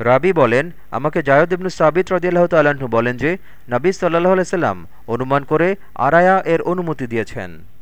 রাবি বলেন, আমাকে জায়দ ইবনু সাবিত রদিয়াল্লাহ তাল্লাহ্ন বলেন যে, নাবী সাল্লাহ আলাইসাল্লাম অনুমান করে আরায়া এর অনুমতি দিয়েছেন।